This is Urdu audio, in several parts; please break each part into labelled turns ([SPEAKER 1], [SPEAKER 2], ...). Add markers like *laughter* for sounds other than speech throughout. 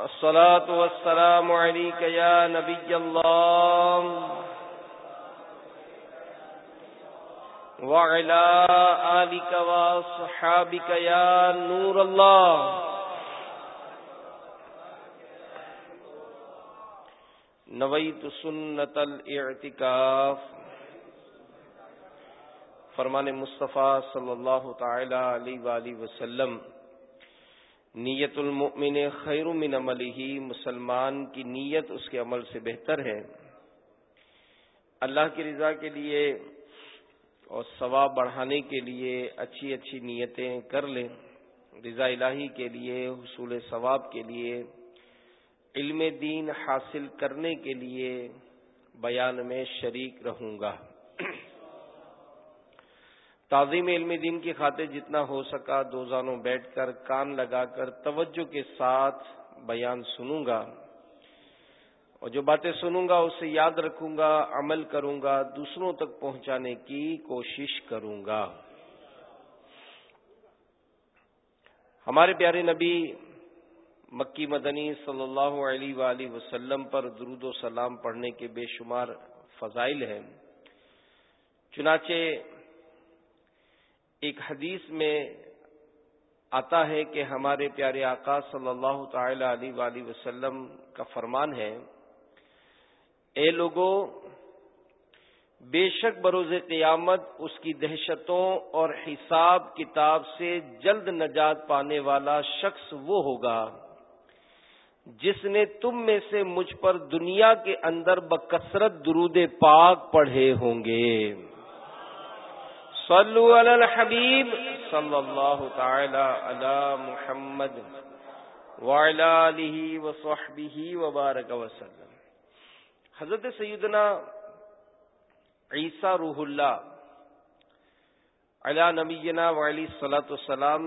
[SPEAKER 1] الصلاة والسلام عليك يا نبي الله. وعلى آلك وصحابك يا نور الله. نويت سنة الاعتكاف. فرمان مصطفیٰ صلی اللہ تعالی علیہ وآلہ وسلم نیت المؤمن خیر من عمله، مسلمان کی نیت اس کے عمل سے بہتر ہے۔ اللہ کی رضا کے لیے اور ثواب بڑھانے کے لیے اچھی اچھی نیتیں کر لیں۔ رضا الہی کے لیے، حصول ثواب کے لیے، علم دین حاصل کرنے کے لیے بیان میں شریک رہوں گا۔ تعظیم علم دین کی خاطر جتنا ہو سکا دو زانوں بیٹھ کر کان لگا کر توجہ کے ساتھ بیان سنوں گا۔ اور جو باتیں سنوں گا، اسے یاد رکھوں گا، عمل کروں گا، دوسروں تک پہنچانے کی کوشش کروں گا۔ ہمارے پیارے نبی مکی مدنی صلی اللہ علیہ وآلہ وسلم پر درود و سلام پڑھنے کے بے شمار فضائل ہیں۔ چنانچہ ایک حدیث میں آتا ہے کہ ہمارے پیارے آقا صلی اللہ تعالی علیہ وآلہ وسلم کا فرمان ہے، اے لوگوں بے شک بروز قیامت اس کی دہشتوں اور حساب کتاب سے جلد نجات پانے والا شخص وہ ہوگا جس نے تم میں سے مجھ پر دنیا کے اندر بکثرت درود پاک پڑھے ہوں گے۔ صلو علی الحبیب صلی اللہ تعالی علی محمد وعلی آلہ وصحبہ وبارک وسلم. حضرت سیدنا عیسیٰ روح اللہ علی نبینا وعلی صلاۃ السلام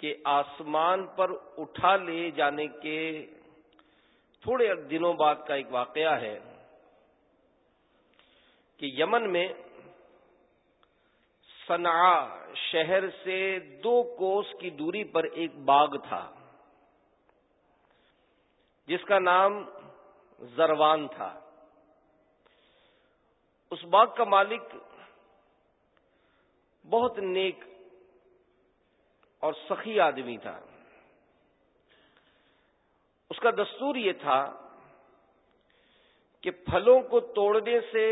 [SPEAKER 1] کے آسمان پر اٹھا لے جانے کے تھوڑے دنوں بعد کا ایک واقعہ ہے کہ یمن میں صنعا شہر سے دو کوس کی دوری پر ایک باغ تھا، جس کا نام زروان تھا۔ اس باغ کا مالک بہت نیک اور سخی آدمی تھا۔ اس کا دستور یہ تھا کہ پھلوں کو توڑنے سے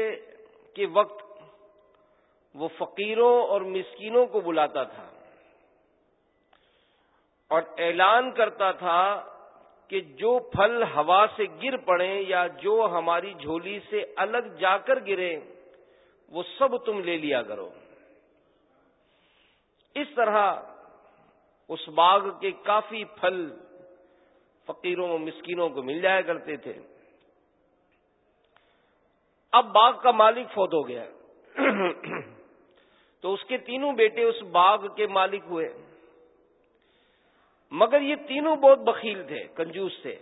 [SPEAKER 1] کے وقت وہ فقیروں اور مسکینوں کو بلاتا تھا اور اعلان کرتا تھا کہ جو پھل ہوا سے گر پڑے یا جو ہماری جھولی سے الگ جا کر گرے، وہ سب تم لے لیا کرو۔ اس طرح اس باغ کے کافی پھل فقیروں و مسکینوں کو مل جایا کرتے تھے۔ اب باغ کا مالک فوت ہو گیا۔ تو اس کے تینوں بیٹے اس باغ کے مالک ہوئے۔ مگر یہ تینوں بہت بخیل تھے، کنجوس تھے۔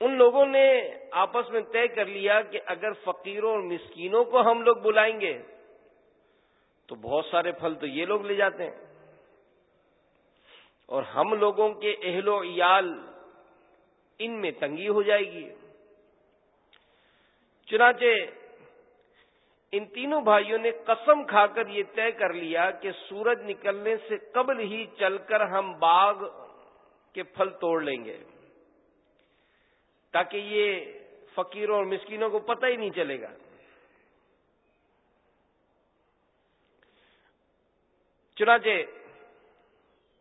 [SPEAKER 1] ان لوگوں نے آپس میں طے کر لیا کہ اگر فقیروں اور مسکینوں کو ہم لوگ بلائیں گے، تو بہت سارے پھل تو یہ لوگ لے جاتے ہیں۔ اور ہم لوگوں کے اہل و عیال ان میں تنگی ہو جائے گی۔ چنانچہ ان تینوں بھائیوں نے قسم کھا کر یہ طے کر لیا کہ سورج نکلنے سے قبل ہی چل کر ہم باغ کے پھل توڑ لیں گے۔ تاکہ یہ فقیروں اور مسکینوں کو پتہ ہی نہیں چلے گا۔ چنانچہ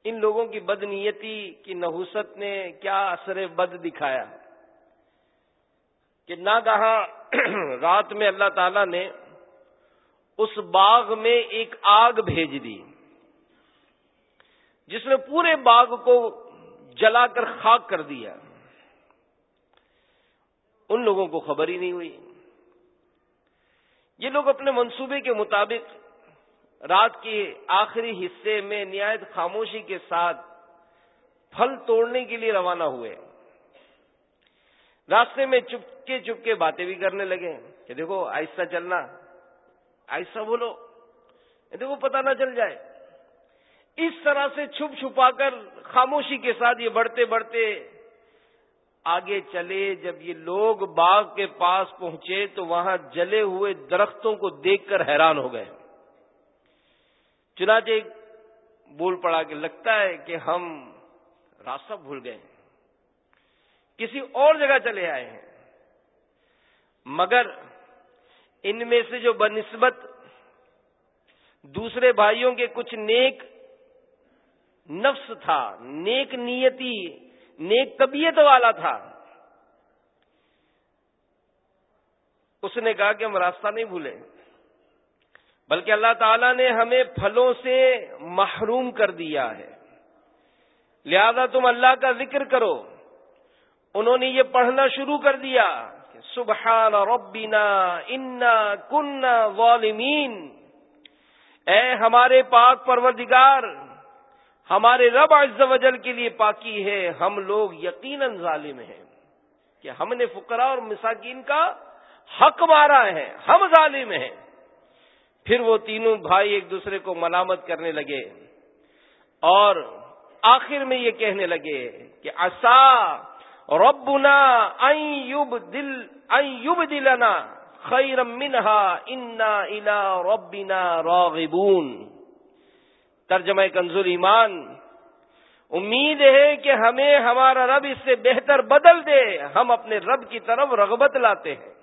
[SPEAKER 1] ان لوگوں کی بدنیتی کی نحوست نے کیا اثر بد دکھایا کہ نہ *clears throat* رات میں اللہ تعالی نے اس باغ میں ایک آگ بھیج دی، جس نے پورے باغ کو جلا کر خاک کر دیا۔ ان لوگوں کو خبر ہی نہیں ہوئی۔ یہ لوگ اپنے منصوبے کے مطابق رات کے آخری حصے میں نہایت خاموشی کے ساتھ پھل توڑنے کے لیے روانہ ہوئے۔ راستے میں چپکے چپکے باتیں بھی کرنے لگے کہ دیکھو، آہستہ چلنا۔ ایسا بولو۔ دیکھو پتا نہ چل جائے۔ اس طرح سے چھپ چھپا کر خاموشی کے ساتھ یہ بڑھتے بڑھتے آگے چلے۔ جب یہ لوگ باغ کے پاس پہنچے تو وہاں جلے ہوئے درختوں کو دیکھ کر حیران ہو گئے۔ چنانچہ بول پڑا کہ لگتا ہے کہ ہم راستہ بھول گئے کسی اور جگہ چلے آئے ہیں۔ مگر ان میں سے جو بنسبت دوسرے بھائیوں کے کچھ نیک نفس تھا، نیک نیتی، نیک طبیعت والا تھا، اس نے کہا کہ ہم راستہ نہیں بھولے بلکہ اللہ تعالیٰ نے ہمیں پھلوں سے محروم کر دیا ہے۔ لہذا تم اللہ کا ذکر کرو۔ انہوں نے یہ پڑھنا شروع کر دیا۔ سبحان ربنا انا کننا ظالمین۔ اے ہمارے پاک پروردگار، ہمارے رب عز و جل کے لیے پاکی ہے، ہم لوگ یقیناً ظالم ہیں کہ ہم نے فقرا اور مساکین کا حق مارا ہے، ہم ظالم ہیں۔ پھر وہ تینوں بھائی ایک دوسرے کو ملامت کرنے لگے اور آخر میں یہ کہنے لگے کہ اصا ربنا ایوب دل ایوب دلنا انا الا ربنا راغبون. ترجمہ کنزول ایمان. امید ہے کہ ہمیں ہمارا رب اس سے بہتر بدل دے. ہم اپنے رب کی طرف رغبت لاتے ہیں.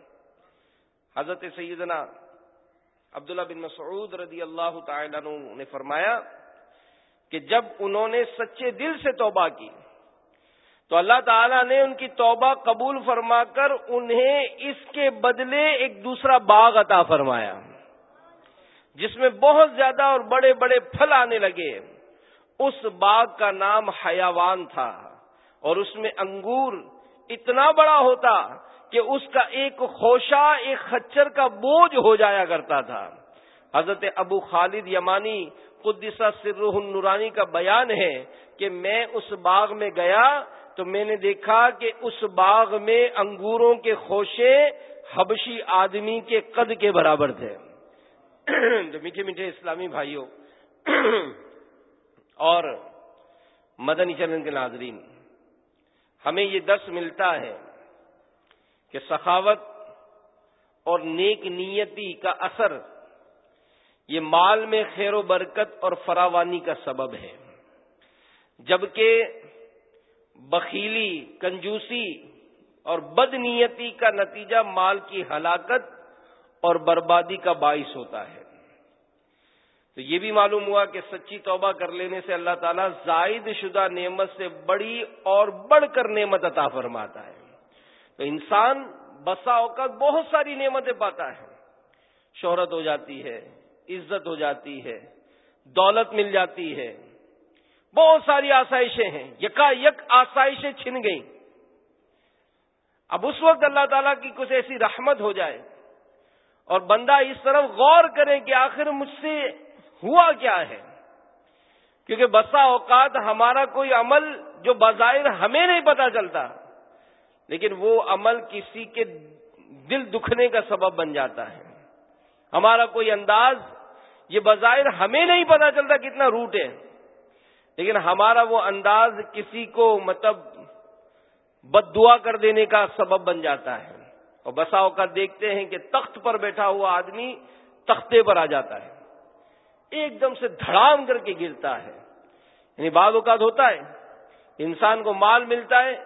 [SPEAKER 1] حضرت سیدنا عبداللہ بن مسعود رضی اللہ تعالی نے فرمایا کہ جب انہوں نے سچے دل سے توبہ کی تو اللہ تعالیٰ نے ان کی توبہ قبول فرما کر انہیں اس کے بدلے ایک دوسرا باغ عطا فرمایا، جس میں بہت زیادہ اور بڑے بڑے پھل آنے لگے۔ اس باغ کا نام حیاوان تھا اور اس میں انگور اتنا بڑا ہوتا کہ اس کا ایک خوشہ، ایک خچر کا بوجھ ہو جایا کرتا تھا۔ حضرت ابو خالد یمانی قدسہ سرح النورانی کا بیان ہے کہ میں اس باغ میں گیا تو میں نے دیکھا کہ اس باغ میں انگوروں کے خوشے حبشی آدمی کے قد کے برابر تھے۔ جو میٹھے میٹھے اسلامی بھائیوں، اور مدنی چرن کے ناظرین، ہمیں یہ درس ملتا ہے کہ سخاوت اور نیک نیتی کا اثر یہ مال میں خیر و برکت اور فراوانی کا سبب ہے۔ جبکہ بخیلی، کنجوسی اور بد نیتی کا نتیجہ مال کی ہلاکت اور بربادی کا باعث ہوتا ہے۔ تو یہ بھی معلوم ہوا کہ سچی توبہ کر لینے سے اللہ تعالیٰ زائد شدہ نعمت سے بڑی اور بڑھ کر نعمت عطا فرماتا ہے۔ تو انسان بسا اوقات بہت ساری نعمتیں پاتا ہے۔ شہرت ہو جاتی ہے، عزت ہو جاتی ہے، دولت مل جاتی ہے۔ بہت ساری آسائشیں ہیں۔ یکا یک آسائشیں چھن گئیں۔ اب اس وقت اللہ تعالیٰ کی کچھ ایسی رحمت ہو جائے اور بندہ اس طرف غور کرے کہ آخر مجھ سے ہوا کیا ہے۔ کیونکہ بسا اوقات ہمارا کوئی عمل جو بظاہر ہمیں نہیں پتا چلتا، لیکن وہ عمل کسی کے دل دکھنے کا سبب بن جاتا ہے۔ ہمارا کوئی انداز یہ بظاہر ہمیں نہیں پتا چلتا کتنا روٹ ہے۔ لیکن ہمارا وہ انداز کسی کو مطلب بد دعا کر دینے کا سبب بن جاتا ہے۔ اور بسا اوقات دیکھتے ہیں کہ تخت پر بیٹھا ہوا آدمی تختے پر آ جاتا ہے۔ ایک دم سے دھڑام کر کے گرتا ہے۔ یعنی بعض اوقات ہوتا ہے، انسان کو مال ملتا ہے،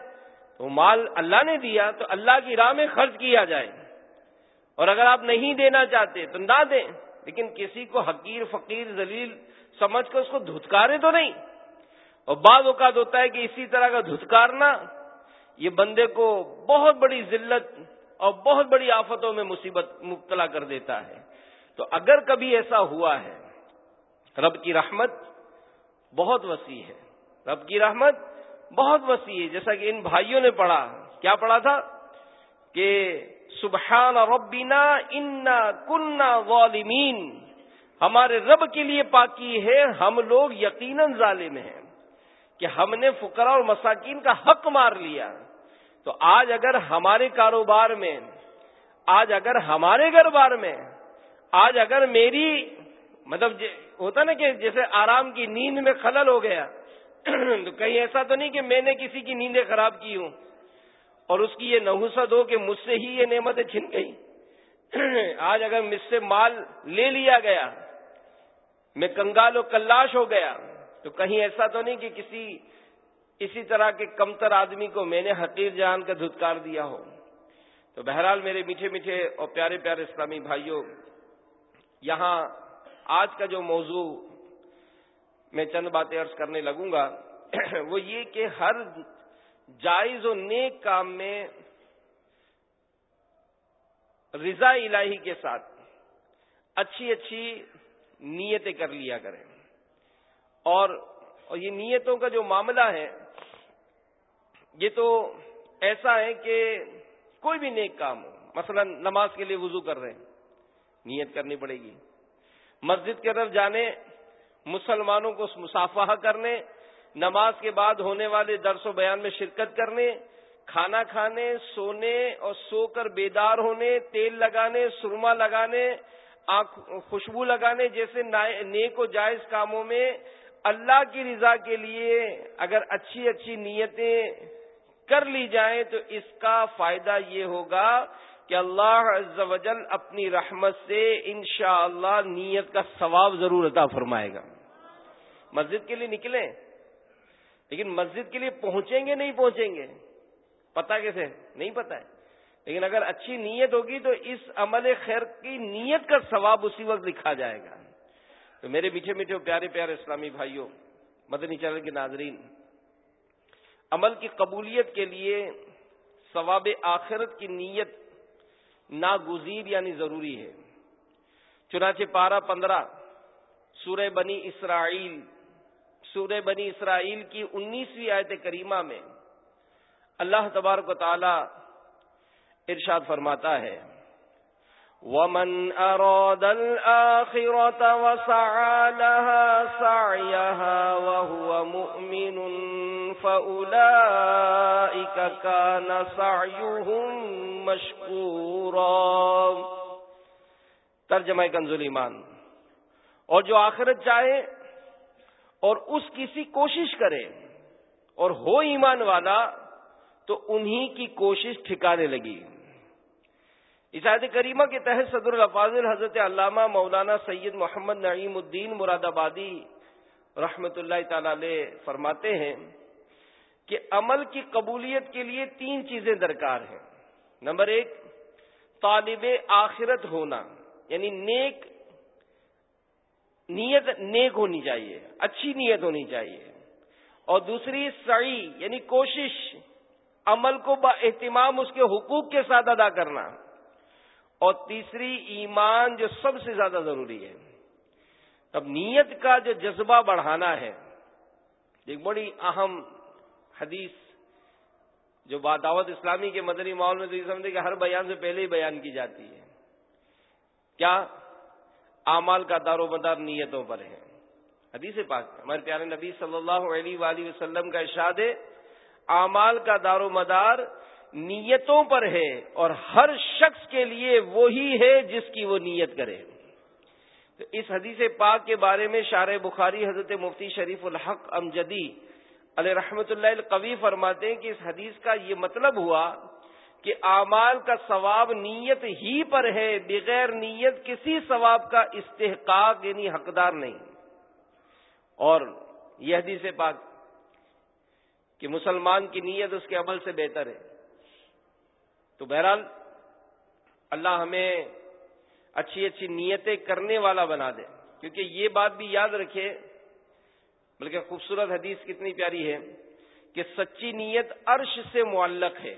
[SPEAKER 1] تو مال اللہ نے دیا تو اللہ کی راہ میں خرچ کیا جائے۔ اور اگر آپ نہیں دینا چاہتے تو نہ دیں۔ لیکن کسی کو حقیر، فقیر، ذلیل سمجھ کر اس کو دھتکارے تو نہیں۔ اور بعض اوقات ہوتا ہے کہ اسی طرح کا دھتکارنا، یہ بندے کو بہت بڑی ذلت اور بہت بڑی آفتوں میں مصیبت مبتلا کر دیتا ہے۔ تو اگر کبھی ایسا ہوا ہے، رب کی رحمت بہت وسیع ہے۔ رب کی رحمت بہت وسیع ہے۔ جیسا کہ ان بھائیوں نے پڑھا، کیا پڑھا تھا؟ کہ سبحان ربینا انا کننا ظالمین۔ ہمارے رب کے لیے پاکی ہے، ہم لوگ یقیناً ظالم ہیں۔ کہ ہم نے فقرا اور مساکین کا حق مار لیا۔ تو آج اگر ہمارے کاروبار میں، آج اگر ہمارے گھر بار میں، آج اگر میری مطلب ہوتا نا کہ جیسے آرام کی نیند میں خلل ہو گیا، تو کہیں ایسا تو نہیں کہ میں نے کسی کی نیندیں خراب کی ہوں اور اس کی یہ نحوست ہو کہ مجھ سے ہی یہ نعمتیں چھن گئی آج اگر مجھ سے مال لے لیا گیا، میں کنگال و کلاش ہو گیا تو کہیں ایسا تو نہیں کہ کسی اسی طرح کے کمتر آدمی کو میں نے حقیر جان کا دھتکار دیا ہو۔ تو بہرحال میرے میٹھے میٹھے اور پیارے پیارے اسلامی بھائیوں، یہاں آج کا جو موضوع میں چند باتیں عرض کرنے لگوں گا، *clears throat* وہ یہ کہ ہر جائز و نیک کام میں رضا الہی کے ساتھ اچھی اچھی نیتیں کر لیا کریں۔ اور یہ نیتوں کا جو معاملہ ہے، یہ تو ایسا ہے کہ کوئی بھی نیک کام ہو، مثلا نماز کے لیے وضو کر رہے ہیں، نیت کرنی پڑے گی۔ مسجد کے طرف جانے، مسلمانوں کو مسافہ کرنے، نماز کے بعد ہونے والے درس و بیان میں شرکت کرنے، کھانا کھانے، سونے اور سو کر بیدار ہونے، تیل لگانے، سرما لگانے خوشبو لگانے جیسے نیک و جائز کاموں میں اللہ کی رضا کے لیے اگر اچھی اچھی نیتیں کر لی جائیں تو اس کا فائدہ یہ ہوگا کہ اللہ عز و جل اپنی رحمت سے انشاءاللہ اللہ نیت کا ثواب ضرور عطا فرمائے گا۔ مسجد کے لیے نکلیں، لیکن مسجد کے لیے پہنچیں گے، نہیں پہنچیں گے۔ پتا کیسے؟ نہیں پتا ہے۔ لیکن اگر اچھی نیت ہوگی تو اس عمل خیر کی نیت کا ثواب اسی وقت لکھا جائے گا۔ تو میرے میٹھے میٹھے پیارے پیارے اسلامی بھائیوں، مدنی چینل کے ناظرین، عمل کی قبولیت کے لیے ثواب آخرت کی نیت ناگزیر یعنی ضروری ہے۔ چنانچہ پارہ پندرہ، سورہ بنی اسرائیل، سورہ بنی اسرائیل کی انیسویں آیت کریمہ میں اللہ تبارک و تعالی ارشاد فرماتا ہے۔ ومن اراد الآخرة وسعى لها سعيها وهو مؤمن فأولئك كان سعيهم مشكورا۔ ترجمہ کنزل ایمان۔ اور جو آخرت چاہے اور اس کسی کوشش کرے اور ہو ایمان والا تو انہی کی کوشش ٹھکانے لگی۔ اس آیت کریمہ کے تحت صدر الفاظل حضرت علامہ مولانا سید محمد نعیم الدین مراد آبادی رحمت اللہ تعالی علیہ فرماتے ہیں کہ عمل کی قبولیت کے لیے تین چیزیں درکار ہیں۔ نمبر ایک، طالب آخرت ہونا یعنی نیک نیت نیک ہونی چاہیے، اچھی نیت ہونی چاہیے۔ اور دوسری، سعی یعنی کوشش، عمل کو با اہتمام اس کے حقوق کے ساتھ ادا کرنا۔ اور تیسری ایمان جو سب سے زیادہ ضروری ہے۔ اب نیت کا جو جذبہ بڑھانا ہے، ایک بڑی اہم حدیث جو دعوت اسلامی کے مدنی ماحول میں تو یہ سمجھے کہ ہر بیان سے پہلے ہی بیان کی جاتی ہے۔ کیا؟ اعمال کا دار و مدار نیتوں پر ہے۔ حدیث پاک ہمارے پیارے نبی صلی اللہ علیہ وآلہ وسلم کا ارشاد ہے، اعمال کا دار و مدار نیتوں پر ہے اور ہر شخص کے لیے وہی ہے جس کی وہ نیت کرے۔ تو اس حدیث پاک کے بارے میں شار بخاری، حضرت مفتی شریف الحق امجدی علیہ رحمت اللہ القوی فرماتے ہیں کہ اس حدیث کا یہ مطلب ہوا کہ اعمال کا ثواب نیت ہی پر ہے، بغیر نیت کسی ثواب کا استحقاق یعنی حقدار نہیں۔ اور یہ حدیث پاک کہ مسلمان کی نیت اس کے عمل سے بہتر ہے۔ تو بہرحال اللہ ہمیں اچھی اچھی نیتیں کرنے والا بنا دے۔ کیونکہ یہ بات بھی یاد رکھے، بلکہ خوبصورت حدیث کتنی پیاری ہے کہ سچی نیت عرش سے معلق ہے۔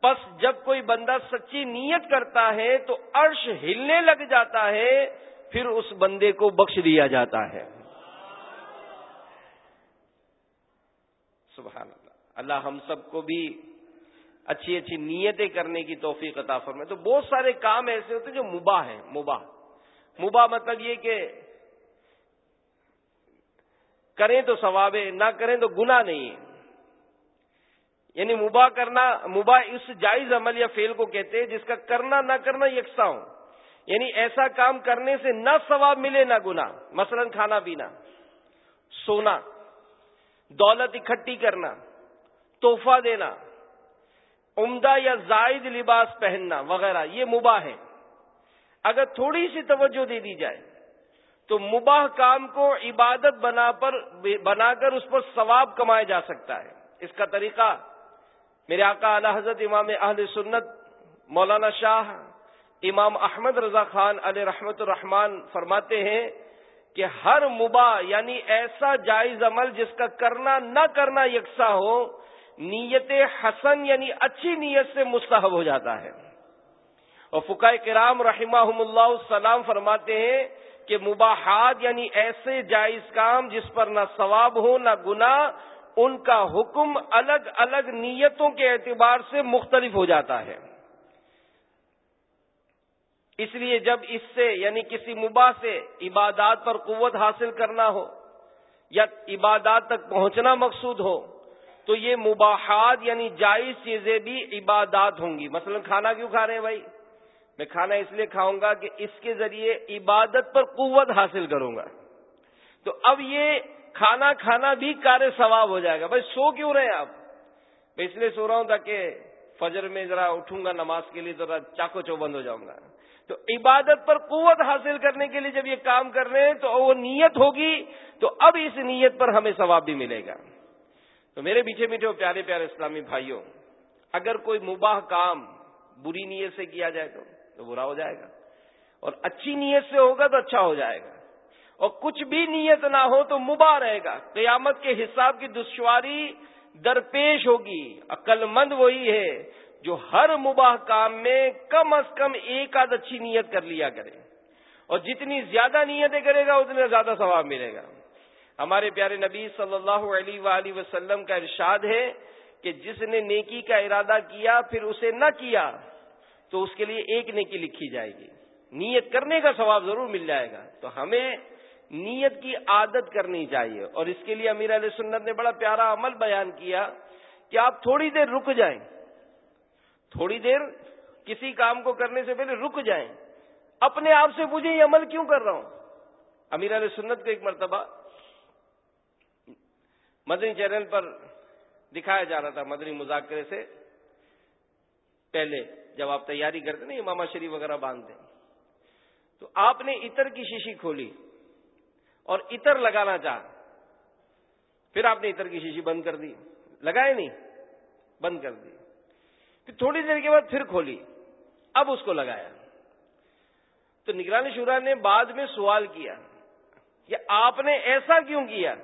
[SPEAKER 1] پس جب کوئی بندہ سچی نیت کرتا ہے تو عرش ہلنے لگ جاتا ہے، پھر اس بندے کو بخش دیا جاتا ہے۔ سبحان اللہ۔ اللہ ہم سب کو بھی اچھی اچھی نیتیں کرنے کی توفیق عطا فرمائے۔ تو بہت سارے کام ایسے ہوتے ہیں جو مباح ہیں، مباح۔ مباح مطلب یہ کہ کریں تو ثواب ہے نہ کریں تو گنا نہیں ہے یعنی مباح کرنا، مباح اس جائز عمل یا فیل کو کہتے ہیں جس کا کرنا، نہ کرنا یکساں ہو یعنی ایسا کام کرنے سے نہ ثواب ملے نہ گنا مثلا کھانا پینا، سونا، دولت اکٹھی کرنا، تحفہ دینا۔ عمدہ یا زائد لباس پہننا وغیرہ، یہ مباح ہے۔ اگر تھوڑی سی توجہ دے دی جائے، تو مباح کام کو عبادت بنا پر، بنا کر اس پر ثواب کمایا جا سکتا ہے۔ اس کا طریقہ، میرے آقا اعلی حضرت امام اہل سنت مولانا شاہ امام احمد رضا خان علیہ رحمت الرحمان فرماتے ہیں کہ ہر مباح یعنی ایسا جائز عمل جس کا کرنا نہ کرنا یکساں ہو نیت حسن یعنی اچھی نیت سے مستحب ہو جاتا ہے۔ اور فقائے کرام رحمہ اللہ السلام فرماتے ہیں کہ مباحات یعنی ایسے جائز کام جس پر نہ ثواب ہو نہ گنا ان کا حکم الگ الگ نیتوں کے اعتبار سے مختلف ہو جاتا ہے۔ اس لیے جب اس سے یعنی کسی مباح سے عبادات پر قوت حاصل کرنا ہو یا عبادات تک پہنچنا مقصود ہو تو یہ مباحات یعنی جائز چیزیں بھی عبادات ہوں گی۔ مثلا کھانا کیوں کھا رہے ہیں بھائی؟ میں کھانا اس لیے کھاؤں گا کہ اس کے ذریعے عبادت پر قوت حاصل کروں گا۔ تو اب یہ کھانا کھانا بھی کار ثواب ہو جائے گا۔ بھائی سو کیوں رہے آپ؟ میں اس لیے سو رہا ہوں تاکہ فجر میں ذرا اٹھوں گا، نماز کے لیے ذرا چاکو چو بند ہو جاؤں گا۔ تو عبادت پر قوت حاصل کرنے کے لیے جب یہ کام کر رہے ہیں تو وہ نیت ہوگی تو اب اس نیت پر ہمیں ثواب بھی ملے گا۔ تو میرے پیچھے میٹھے پیارے پیارے اسلامی بھائیوں، اگر کوئی مباح کام بری نیت سے کیا جائے تو تو برا ہو جائے گا۔ اور اچھی نیت سے ہوگا تو اچھا ہو جائے گا۔ اور کچھ بھی نیت نہ ہو تو مباح رہے گا۔ قیامت کے حساب کی دشواری درپیش ہوگی۔ عقل مند وہی ہے جو ہر مباح کام میں کم از کم ایک آدھ اچھی نیت کر لیا کرے۔ اور جتنی زیادہ نیتیں کرے گا اتنا زیادہ ثواب ملے گا۔ ہمارے پیارے نبی صلی اللہ علیہ وآلہ وسلم کا ارشاد ہے کہ جس نے نیکی کا ارادہ کیا پھر اسے نہ کیا تو اس کے لیے ایک نیکی لکھی جائے گی۔ نیت کرنے کا ثواب ضرور مل جائے گا۔ تو ہمیں نیت کی عادت کرنی چاہیے اور اس کے لیے امیر علیہ سنت نے بڑا پیارا عمل بیان کیا کہ آپ تھوڑی دیر رک جائیں۔ تھوڑی دیر کسی کام کو کرنے سے پہلے رک جائیں۔ اپنے آپ سے پوچھیں یہ عمل کیوں کر رہا ہوں؟ امیر علیہ سنت کو ایک مرتبہ مدنی چینل پر دکھایا جا رہا تھا مدنی مذاکرے سے پہلے، جب آپ تیاری کرتے نا، امامہ شریف وغیرہ باندھتے تو آپ نے عطر کی شیشی کھولی اور عطر لگانا چاہ پھر آپ نے عطر کی شیشی بند کر دی۔ لگائے نہیں، بند کر دی۔ پھر تھوڑی دیر کے بعد پھر کھولی۔ اب اس کو لگایا۔ تو نگرانی شورا نے بعد میں سوال کیا کہ آپ نے ایسا کیوں کیا؟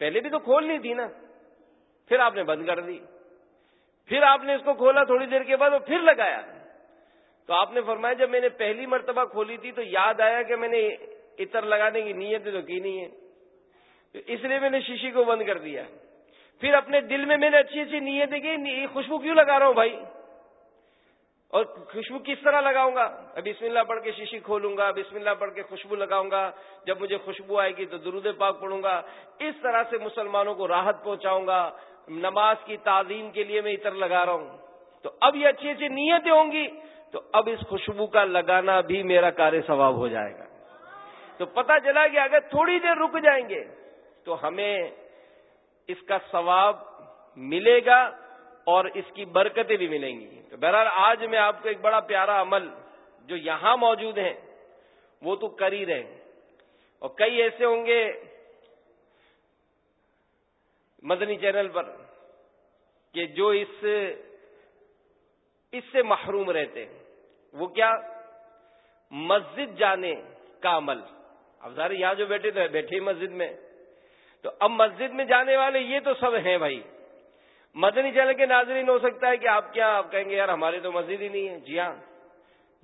[SPEAKER 1] پہلے بھی تو کھولنی تھی نا۔ پھر آپ نے بند کر دی۔ پھر آپ نے اس کو کھولا تھوڑی دیر کے بعد اور پھر لگایا۔ تو آپ نے فرمایا جب میں نے پہلی مرتبہ کھولی تھی تو یاد آیا کہ میں نے عطر لگانے کی نیت تو کی نہیں ہے۔ اس لیے میں نے شیشی کو بند کر دیا۔ پھر اپنے دل میں میں نے اچھی اچھی نیتیں کی خوشبو کیوں لگا رہا ہوں بھائی؟ اور خوشبو کس طرح لگاؤں گا؟ اب بسم اللہ پڑھ کے شیشی کھولوں گا، بسم اللہ پڑھ کے خوشبو لگاؤں گا، جب مجھے خوشبو آئے گی تو درود پاک پڑھوں گا، اس طرح سے مسلمانوں کو راحت پہنچاؤں گا، نماز کی تعظیم کے لیے میں اتر لگا رہا ہوں۔ تو اب یہ اچھی اچھی نیتیں ہوں گی، تو اب اس خوشبو کا لگانا بھی میرا کار ثواب ہو جائے گا۔ تو پتہ چلا کہ اگر تھوڑی دیر رک جائیں گے، تو ہمیں اس کا ثواب ملے گا۔ اور اس کی برکتیں بھی ملیں گی۔ تو بہرحال آج میں آپ کو ایک بڑا پیارا عمل جو یہاں موجود ہیں، وہ تو کر ہی رہے اور کئی ایسے ہوں گے مدنی چینل پر کہ جو اس اس سے محروم رہتے وہ کیا؟ مسجد جانے کا عمل۔ اب سارے یہاں جو بیٹھے تو بیٹھے مسجد میں۔ تو اب مسجد میں جانے والے یہ تو سب ہیں بھائی۔ مدنی چینل کے ناظرین، ہو سکتا ہے کہ آپ کیا آپ کہیں گے، یار ہمارے تو مسجد ہی نہیں ہے۔ جی ہاں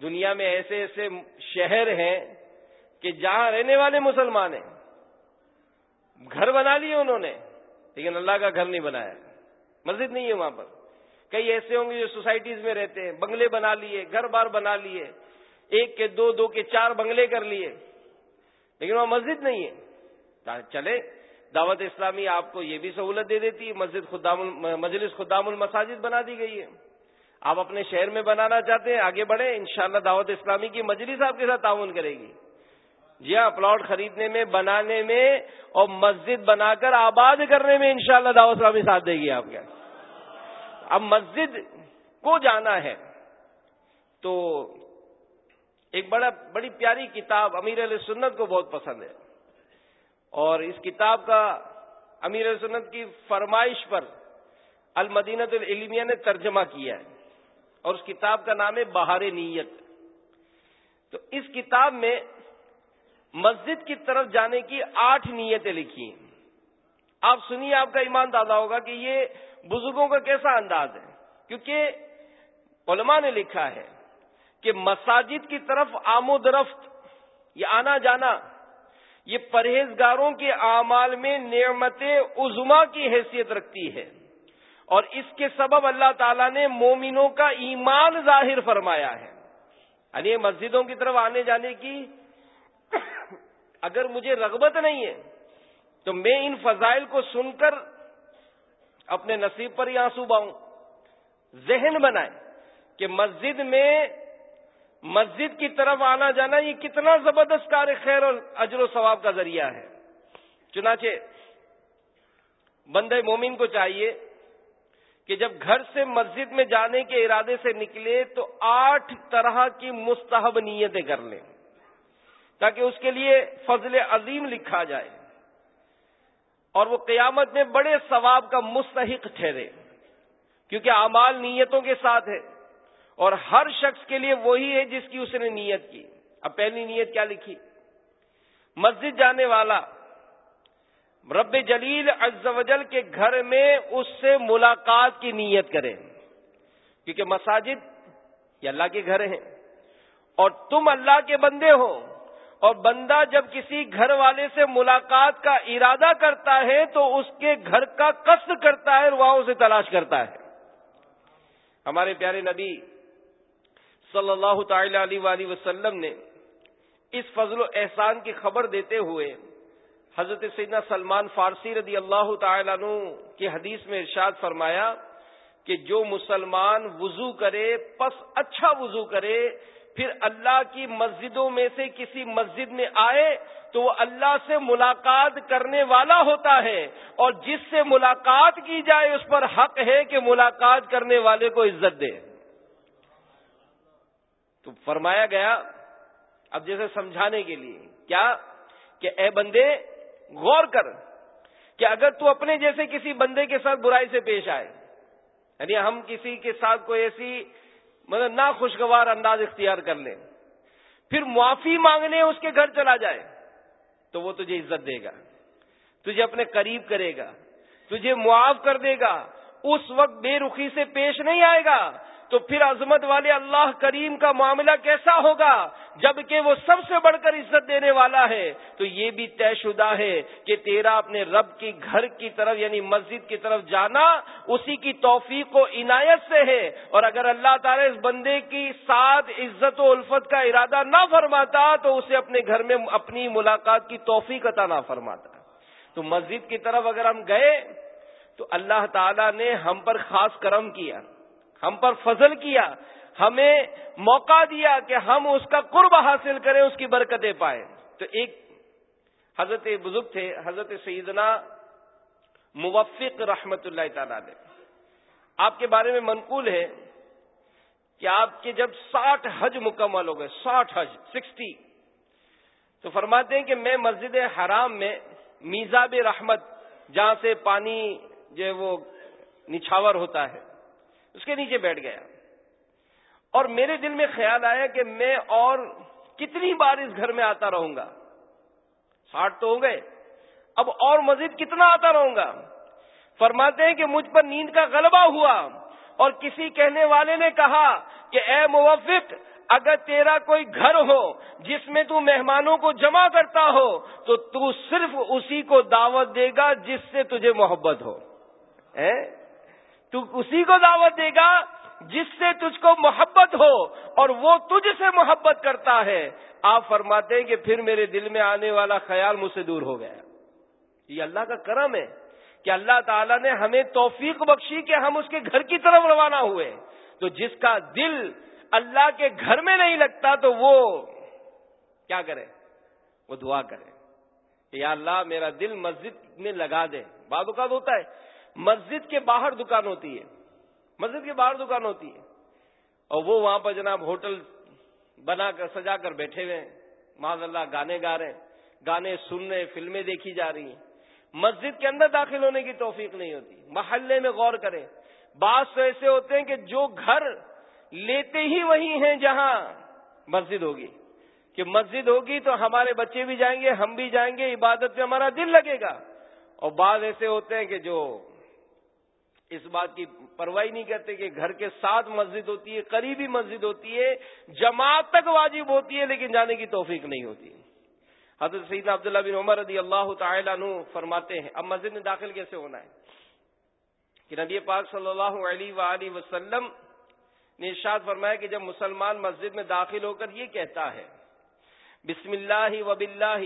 [SPEAKER 1] دنیا میں ایسے ایسے شہر ہیں کہ جہاں رہنے والے مسلمان ہیں۔ گھر بنا لیے انہوں نے، لیکن اللہ کا گھر نہیں بنایا۔ مسجد نہیں ہے وہاں پر۔ کئی ایسے ہوں گے جو سوسائٹیز میں رہتے ہیں، بنگلے بنا لیے، گھر بار بنا لیے، ایک کے دو دو کے چار بنگلے کر لیے۔ لیکن وہاں مسجد نہیں ہے۔ چلے دعوت اسلامی آپ کو یہ بھی سہولت دے دیتی ہے، مسجد خدام مجلس خدام المساجد بنا دی گئی ہے۔ آپ اپنے شہر میں بنانا چاہتے ہیں، آگے بڑھیں، انشاءاللہ دعوت اسلامی کی مجلس آپ کے ساتھ تعاون کرے گی۔ جی ہاں پلاٹ خریدنے میں، بنانے میں اور مسجد بنا کر آباد کرنے میں انشاءاللہ دعوت اسلامی ساتھ دے گی آپ کا اب مسجد کو جانا ہے، تو ایک بڑا بڑی پیاری کتاب امیر علیہ سنت کو بہت پسند ہے۔ اور اس کتاب کا امیر سنت کی فرمائش پر المدینت العلمیہ نے ترجمہ کیا ہے اور اس کتاب کا نام ہے بہار نیت۔ تو اس کتاب میں مسجد کی طرف جانے کی آٹھ نیتیں لکھی ہیں۔ آپ سنیے، آپ کا ایمان دادا ہوگا کہ یہ بزرگوں کا کیسا انداز ہے۔ کیونکہ علماء نے لکھا ہے کہ مساجد کی طرف آم و درفت یہ آنا جانا یہ پرہیزگاروں کے اعمال میں نعمت عظما کی حیثیت رکھتی ہے۔ اور اس کے سبب اللہ تعالیٰ نے مومنوں کا ایمان ظاہر فرمایا ہے۔ یعنی مسجدوں کی طرف آنے جانے کی اگر مجھے رغبت نہیں ہے تو میں ان فضائل کو سن کر اپنے نصیب پر ہی آنسو باؤں، ذہن بنائے کہ مسجد میں مسجد کی طرف آنا جانا یہ کتنا زبردست کار خیر اور اجر و ثواب کا ذریعہ ہے۔ چنانچہ بندے مومن کو چاہیے کہ جب گھر سے مسجد میں جانے کے ارادے سے نکلے تو آٹھ طرح کی مستحب نیتیں کر لیں تاکہ اس کے لیے فضل عظیم لکھا جائے اور وہ قیامت میں بڑے ثواب کا مستحق ٹھہرے، کیونکہ اعمال نیتوں کے ساتھ ہے۔ اور ہر شخص کے لیے وہی ہے جس کی اس نے نیت کی۔ اب پہلی نیت کیا لکھی؟ مسجد جانے والا رب جلیل عز و جل کے گھر میں اس سے ملاقات کی نیت کرے۔ کیونکہ مساجد یہ اللہ کے گھر ہیں۔ اور تم اللہ کے بندے ہو۔ اور بندہ جب کسی گھر والے سے ملاقات کا ارادہ کرتا ہے تو اس کے گھر کا قصد کرتا ہے اور وہاں اسے تلاش کرتا ہے۔ ہمارے پیارے نبی صلی اللہ تعالی علیہ وسلم نے اس فضل و احسان کی خبر دیتے ہوئے حضرت سیدنا سلمان فارسی رضی اللہ تعالیٰ عنہ کی حدیث میں ارشاد فرمایا کہ جو مسلمان وضو کرے، پس اچھا وضو کرے، پھر اللہ کی مسجدوں میں سے کسی مسجد میں آئے تو وہ اللہ سے ملاقات کرنے والا ہوتا ہے اور جس سے ملاقات کی جائے اس پر حق ہے کہ ملاقات کرنے والے کو عزت دے۔ تو فرمایا گیا اب جیسے سمجھانے کے لیے، کیا؟ کہ اے بندے، غور کر کہ اگر تو اپنے جیسے کسی بندے کے ساتھ برائی سے پیش آئے یعنی ہم کسی کے ساتھ کوئی ایسی مطلب نہ خوشگوار انداز اختیار کر لیں، پھر معافی مانگنے اس کے گھر چلا جائے، تو وہ تجھے عزت دے گا، تجھے اپنے قریب کرے گا، تجھے معاف کر دے گا، اس وقت بے رخی سے پیش نہیں آئے گا تو پھر عظمت والے اللہ کریم کا معاملہ کیسا ہوگا؟ جبکہ وہ سب سے بڑھ کر عزت دینے والا ہے۔ تو یہ بھی طے شدہ ہے کہ تیرا اپنے رب کی گھر کی طرف یعنی مسجد کی طرف جانا اسی کی توفیق و عنایت سے ہے۔ اور اگر اللہ تعالیٰ اس بندے کی ساتھ عزت و الفت کا ارادہ نہ فرماتا تو اسے اپنے گھر میں اپنی ملاقات کی توفیق عطا نہ فرماتا۔ تو مسجد کی طرف اگر ہم گئے تو اللہ تعالیٰ نے ہم پر خاص کرم کیا۔ ہم پر فضل کیا، ہمیں موقع دیا کہ ہم اس کا قرب حاصل کریں، اس کی برکتیں پائیں۔ تو ایک حضرت بزرگ تھے، حضرت سیدنا موفق رحمت اللہ تعالی نے۔ آپ کے بارے میں منقول ہے کہ آپ کے جب ساٹھ حج مکمل ہو گئے، ساٹھ حج، سکسٹی۔ تو فرماتے ہیں کہ میں مسجد حرام میں میزاب رحمت، جہاں سے پانی جو وہ نچھاور ہوتا ہے۔ اس کے نیچے بیٹھ گیا۔ اور میرے دل میں خیال آیا کہ میں اور کتنی بار اس گھر میں آتا رہوں گا۔ ساٹھ تو ہو گئے۔ اب اور مزید کتنا آتا رہوں گا؟ فرماتے ہیں کہ مجھ پر نیند کا غلبہ ہوا اور کسی کہنے والے نے کہا کہ اے موفق، اگر تیرا کوئی گھر ہو جس میں تو مہمانوں کو جمع کرتا ہو، تو تو صرف اسی کو دعوت دے گا جس سے تجھے محبت ہو۔ تو اسی کو دعوت دے گا جس سے تجھ کو محبت ہو اور وہ تجھ سے محبت کرتا ہے۔ آپ فرماتے ہیں کہ پھر میرے دل میں آنے والا خیال مجھ سے دور ہو گیا۔ یہ اللہ کا کرم ہے کہ اللہ تعالیٰ نے ہمیں توفیق بخشی کہ ہم اس کے گھر کی طرف روانہ ہوئے۔ تو جس کا دل اللہ کے گھر میں نہیں لگتا تو وہ کیا کرے؟ وہ دعا کرے کہ یا اللہ میرا دل مسجد میں لگا دے۔ بعض اوقات ہوتا ہے مسجد کے باہر دکان ہوتی ہے۔ مسجد کے باہر دکان ہوتی ہے۔ اور وہ وہاں پر جناب ہوٹل بنا کر سجا کر بیٹھے ہوئے ہیں۔ معذ اللہ گانے گا رہے ہیں۔ گانے سن رہے فلمیں دیکھی جا رہی ہیں۔ مسجد کے اندر داخل ہونے کی توفیق نہیں ہوتی۔ محلے میں غور کریں۔ بعض تو ایسے ہوتے ہیں کہ جو گھر لیتے ہی وہی ہیں جہاں مسجد ہوگی۔ کہ مسجد ہوگی تو ہمارے بچے بھی جائیں گے، ہم بھی جائیں گے، عبادت میں ہمارا دل لگے گا۔ اور بعض ایسے ہوتے ہیں کہ جو اس بات کی پرواہی نہیں کرتے کہ گھر کے ساتھ مسجد ہوتی ہے، قریبی مسجد ہوتی ہے، جماعت تک واجب ہوتی ہے، لیکن جانے کی توفیق نہیں ہوتی۔ حضرت سیدنا عبداللہ بن عمر رضی اللہ تعالیٰ عنہ فرماتے ہیں، اب مسجد میں داخل کیسے ہونا ہے؟ کہ نبی پاک صلی اللہ علیہ وآلہ وسلم نے ارشاد فرمایا کہ جب مسلمان مسجد میں داخل ہو کر یہ کہتا ہے، بسم اللہ وب اللہ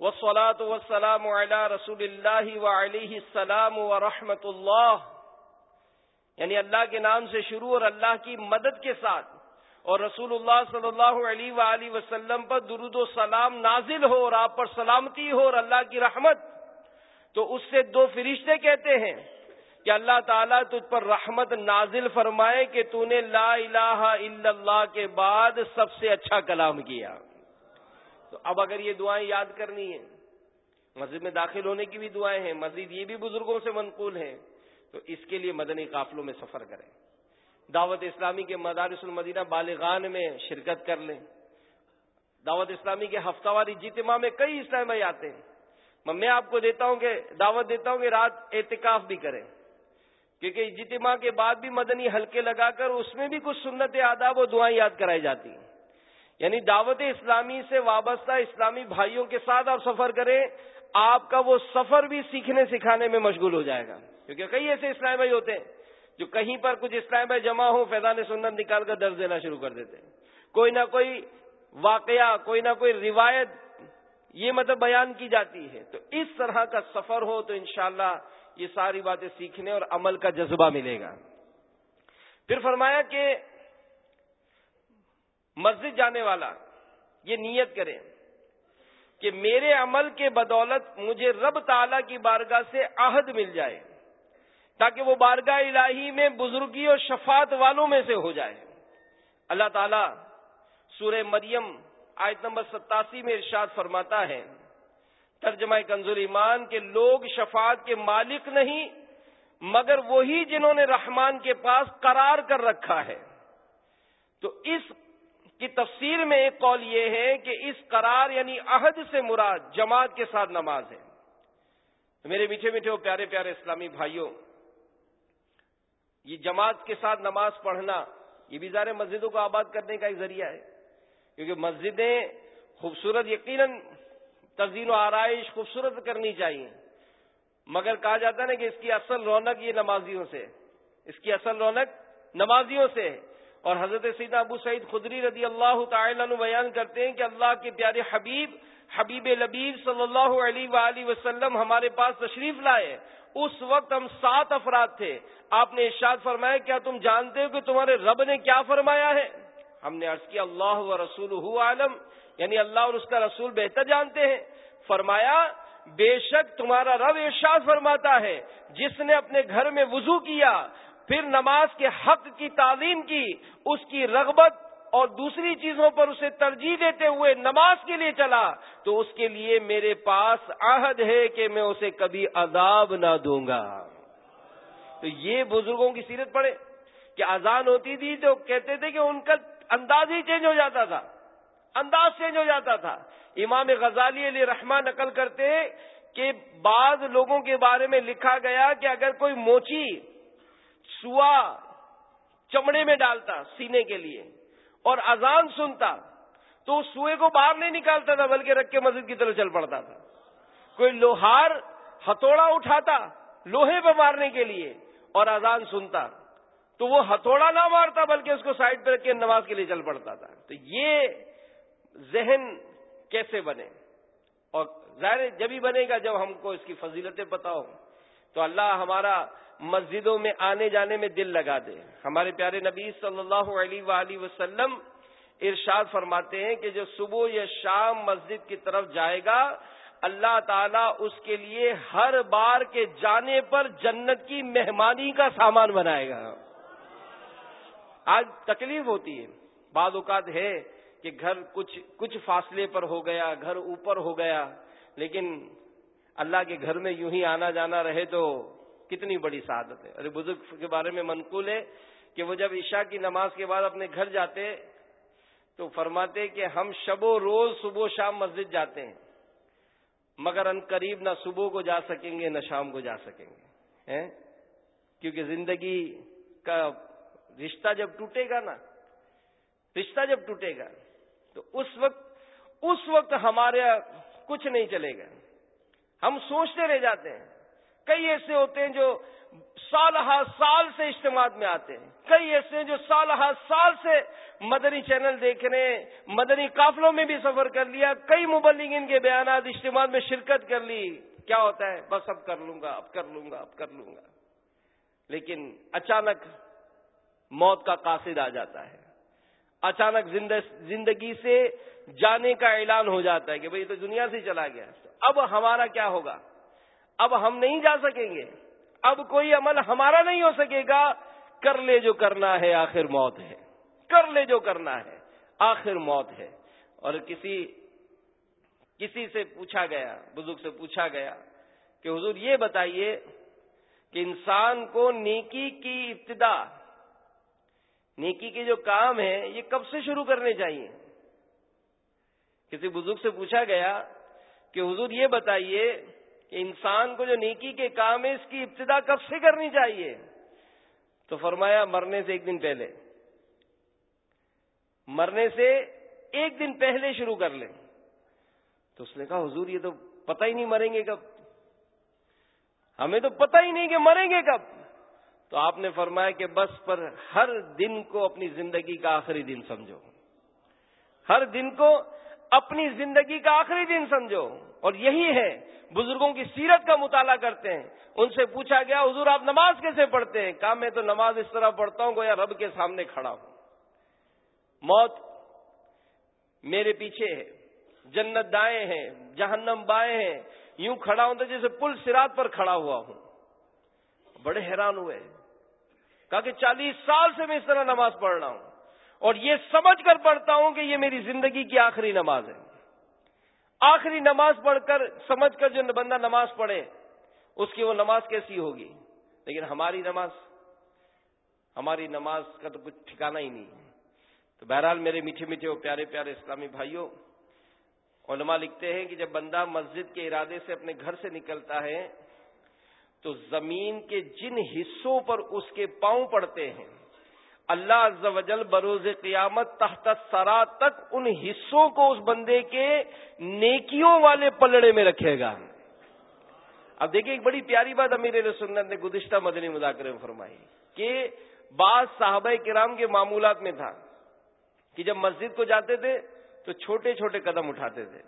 [SPEAKER 1] وسلاۃ وسلام علی رسول اللہ و السلام و رحمت اللہ یعنی اللہ کے نام سے شروع اور اللہ کی مدد کے ساتھ اور رسول اللہ صلی اللہ علیہ وآلہ وسلم پر درود و سلام نازل ہو اور آپ پر سلامتی ہو اور اللہ کی رحمت. تو اس سے دو فرشتے کہتے ہیں کہ اللہ تعالیٰ تجھ پر رحمت نازل فرمائے کہ تو نے لا الہ الا اللہ کے بعد سب سے اچھا کلام کیا۔ تو اب اگر یہ دعائیں یاد کرنی ہیں، مسجد میں داخل ہونے کی بھی دعائیں ہیں، مسجد یہ بھی بزرگوں سے منقول ہیں، تو اس کے لیے مدنی قافلوں میں سفر کریں۔ دعوت اسلامی کے مدارس المدینہ بالغان میں شرکت کر لیں۔ دعوت اسلامی کے ہفتہ واری جتما میں کئی اسلامی آتے ہیں۔ میں آپ کو دیتا ہوں کہ، دعوت دیتا ہوں کہ رات اعتکاف بھی کریں۔ کیونکہ اجتماع کے بعد بھی مدنی ہلکے لگا کر اس میں بھی کچھ سنت آداب و دعائیں یاد کرائی جاتی ہیں۔ یعنی دعوت اسلامی سے وابستہ اسلامی بھائیوں کے ساتھ آپ سفر کریں، آپ کا وہ سفر بھی سیکھنے سکھانے میں مشغول ہو جائے گا۔ کیونکہ کئی ایسے اسلام بھائی ہوتے ہیں جو کہیں پر کچھ اسلام بھائی جمع ہو فیضان سنت نکال کر درد دینا شروع کر دیتے ہیں۔ کوئی نہ کوئی واقعہ، کوئی نہ کوئی روایت یہ مطلب بیان کی جاتی ہے۔ تو اس طرح کا سفر ہو تو انشاءاللہ یہ ساری باتیں سیکھنے اور عمل کا جذبہ ملے گا۔ پھر فرمایا کہ مسجد جانے والا یہ نیت کرے کہ میرے عمل کے بدولت مجھے رب تعالی کی بارگاہ سے عہد مل جائے تاکہ وہ بارگاہ الہی میں بزرگی اور شفات والوں میں سے ہو جائے۔ اللہ تعالی سورہ مریم آیت نمبر ستاسی میں ارشاد فرماتا ہے، ترجمہ کنزول ایمان کے لوگ شفاعت کے مالک نہیں، مگر وہی جنہوں نے رحمان کے پاس قرار کر رکھا ہے۔ تو اس کی تفسیر میں ایک قول یہ ہے کہ اس قرار یعنی عہد سے مراد جماعت کے ساتھ نماز ہے۔ میرے میٹھے میٹھے پیارے پیارے اسلامی بھائیوں، یہ جماعت کے ساتھ نماز پڑھنا یہ بھی ظاہر مسجدوں کو آباد کرنے کا ایک ذریعہ ہے۔ کیونکہ مسجدیں خوبصورت یقیناً تزین و آرائش خوبصورت کرنی چاہیے۔ مگر کہا جاتا ہے نا کہ اس کی اصل رونق یہ نمازیوں سے اس کی اصل رونق نمازیوں سے ہے۔ اور حضرت سیدہ ابو سعید خدری رضی اللہ تعالیٰ بیان کرتے ہیں کہ اللہ کے پیارے حبیب حبیب لبیب صلی اللہ علیہ وآلہ وسلم ہمارے پاس تشریف لائے۔ اس وقت ہم سات افراد تھے۔ آپ نے ارشاد فرمایا، کیا تم جانتے ہو کہ تمہارے رب نے کیا فرمایا ہے؟ ہم نے عرض کیا، اللہ و رسول عالم۔ یعنی اللہ اور اس کا رسول بہتر جانتے ہیں۔ فرمایا، بے شک تمہارا رب ارشاد فرماتا ہے۔ جس نے اپنے گھر میں وضو کیا پھر نماز کے حق کی تعلیم کی، اس کی رغبت اور دوسری چیزوں پر اسے ترجیح دیتے ہوئے نماز کے لیے چلا، تو اس کے لیے میرے پاس عہد ہے کہ میں اسے کبھی عذاب نہ دوں گا۔ تو یہ بزرگوں کی سیرت پڑے کہ آزان ہوتی تھی تو کہتے تھے کہ ان کا انداز ہی چینج ہو جاتا تھا۔ انداز چینج ہو جاتا تھا۔ امام غزالی علیہ رحمان نقل کرتے کہ بعض لوگوں کے بارے میں لکھا گیا کہ اگر کوئی موچی سوا چمڑے میں ڈالتا سینے کے لیے اور اذان سنتا تو اس سوئے کو باہر نہیں نکالتا تھا، بلکہ رکھ کے مسجد کی طرف چل پڑتا تھا۔ کوئی لوہار ہتھوڑا اٹھاتا لوہے پہ مارنے کے لیے اور اذان سنتا تو وہ ہتھوڑا نہ مارتا، بلکہ اس کو سائڈ پہ رکھ کے نماز کے لیے چل پڑتا تھا۔ تو یہ ذہن کیسے بنے؟ اور ظاہر جبھی بنے گا، جب ہم کو اس کی فضیلتیں پتا ہو تو اللہ ہمارا مسجدوں میں آنے جانے میں دل لگا دے۔ ہمارے پیارے نبی صلی اللہ علیہ وآلہ وسلم ارشاد فرماتے ہیں کہ جو صبح یا شام مسجد کی طرف جائے گا، اللہ تعالیٰ اس کے لیے ہر بار کے جانے پر جنت کی مہمانی کا سامان بنائے گا۔ آج تکلیف ہوتی ہے۔ بعض اوقات ہے کہ گھر کچھ کچھ فاصلے پر ہو گیا، گھر اوپر ہو گیا، لیکن اللہ کے گھر میں یوں ہی آنا جانا رہے تو کتنی بڑی سعادت ہے۔ ارے بزرگ کے بارے میں منقول ہے کہ وہ جب عشاء کی نماز کے بعد اپنے گھر جاتے تو فرماتے کہ ہم شب و روز صبح شام مسجد جاتے ہیں، مگر ان قریب نہ صبح کو جا سکیں گے نہ شام کو جا سکیں گے۔ کیونکہ زندگی کا رشتہ جب ٹوٹے گا نا، رشتہ جب ٹوٹے گا تو اس وقت اس وقت ہمارے کچھ نہیں چلے گا۔ ہم سوچتے رہ جاتے ہیں کئی ایسے ہوتے ہیں جو سال ہا سال سے اجتماع میں آتے ہیں۔ کئی ایسے ہیں جو سال ہا سال سے مدنی چینل دیکھ رہے ہیں، مدنی قافلوں میں بھی سفر کر لیا، کئی مبلغ ان کے بیانات اجتماع میں شرکت کر لی۔ کیا ہوتا ہے؟ بس اب کر لوں گا، اب کر لوں گا، اب کر لوں گا۔ لیکن اچانک موت کا قاصد آ جاتا ہے۔ اچانک زندگی سے جانے کا اعلان ہو جاتا ہے کہ بھئی تو دنیا سے چلا گیا۔ اب ہمارا کیا ہوگا؟ اب ہم نہیں جا سکیں گے۔ اب کوئی عمل ہمارا نہیں ہو سکے گا۔ کر لے جو کرنا ہے، آخر موت ہے۔ کر لے جو کرنا ہے، آخر موت ہے۔ اور کسی کسی سے پوچھا گیا، بزرگ سے پوچھا گیا کہ حضور یہ بتائیے کہ انسان کو نیکی کی ابتدا، نیکی کے جو کام ہیں، یہ کب سے شروع کرنے چاہیے؟ کسی بزرگ سے پوچھا گیا کہ حضور یہ بتائیے کہ انسان کو جو نیکی کے کام ہے، اس کی ابتدا کب سے کرنی چاہیے؟ تو فرمایا، مرنے سے ایک دن پہلے۔ مرنے سے ایک دن پہلے شروع کر لیں تو اس نے کہا، حضور، یہ تو پتہ ہی نہیں مریں گے کب۔ ہمیں تو پتہ ہی نہیں کہ مریں گے کب۔ تو آپ نے فرمایا کہ بس پر ہر دن کو اپنی زندگی کا آخری دن سمجھو۔ ہر دن کو اپنی زندگی کا آخری دن سمجھو۔ اور یہی ہے، بزرگوں کی سیرت کا مطالعہ کرتے ہیں۔ ان سے پوچھا گیا، حضور، آپ نماز کیسے پڑھتے ہیں؟ کہا، میں تو نماز اس طرح پڑھتا ہوں، گویا رب کے سامنے کھڑا ہوں۔ موت میرے پیچھے ہے، جنت دائیں ہیں، جہنم بائیں ہیں۔ یوں کھڑا ہوں تو جیسے پل سرات پر کھڑا ہوا ہوں۔ بڑے حیران ہوئے۔ کہا کہ چالیس سال سے میں اس طرح نماز پڑھ رہا ہوں۔ اور یہ سمجھ کر پڑھتا ہوں کہ یہ میری زندگی کی آخری نماز ہے۔ آخری نماز پڑھ کر سمجھ کر جو بندہ نماز پڑھے، اس کی وہ نماز کیسی ہوگی؟ لیکن ہماری نماز ہماری نماز کا تو کچھ ٹھکانا ہی نہیں۔ تو بہرحال میرے میٹھے میٹھے اور پیارے پیارے اسلامی بھائیوں، علماء لکھتے ہیں کہ جب بندہ مسجد کے ارادے سے اپنے گھر سے نکلتا ہے، تو زمین کے جن حصوں پر اس کے پاؤں پڑتے ہیں اللہ عز و جل بروز قیامت تحت سرا تک ان حصوں کو اس بندے کے نیکیوں والے پلڑے میں رکھے گا۔ اب دیکھیں ایک بڑی پیاری بات امیر سنت نے گزشتہ مدنی مذاکرے میں فرمائی کہ بعض صحابہ کرام کے معمولات میں تھا کہ جب مسجد کو جاتے تھے تو چھوٹے چھوٹے قدم اٹھاتے تھے۔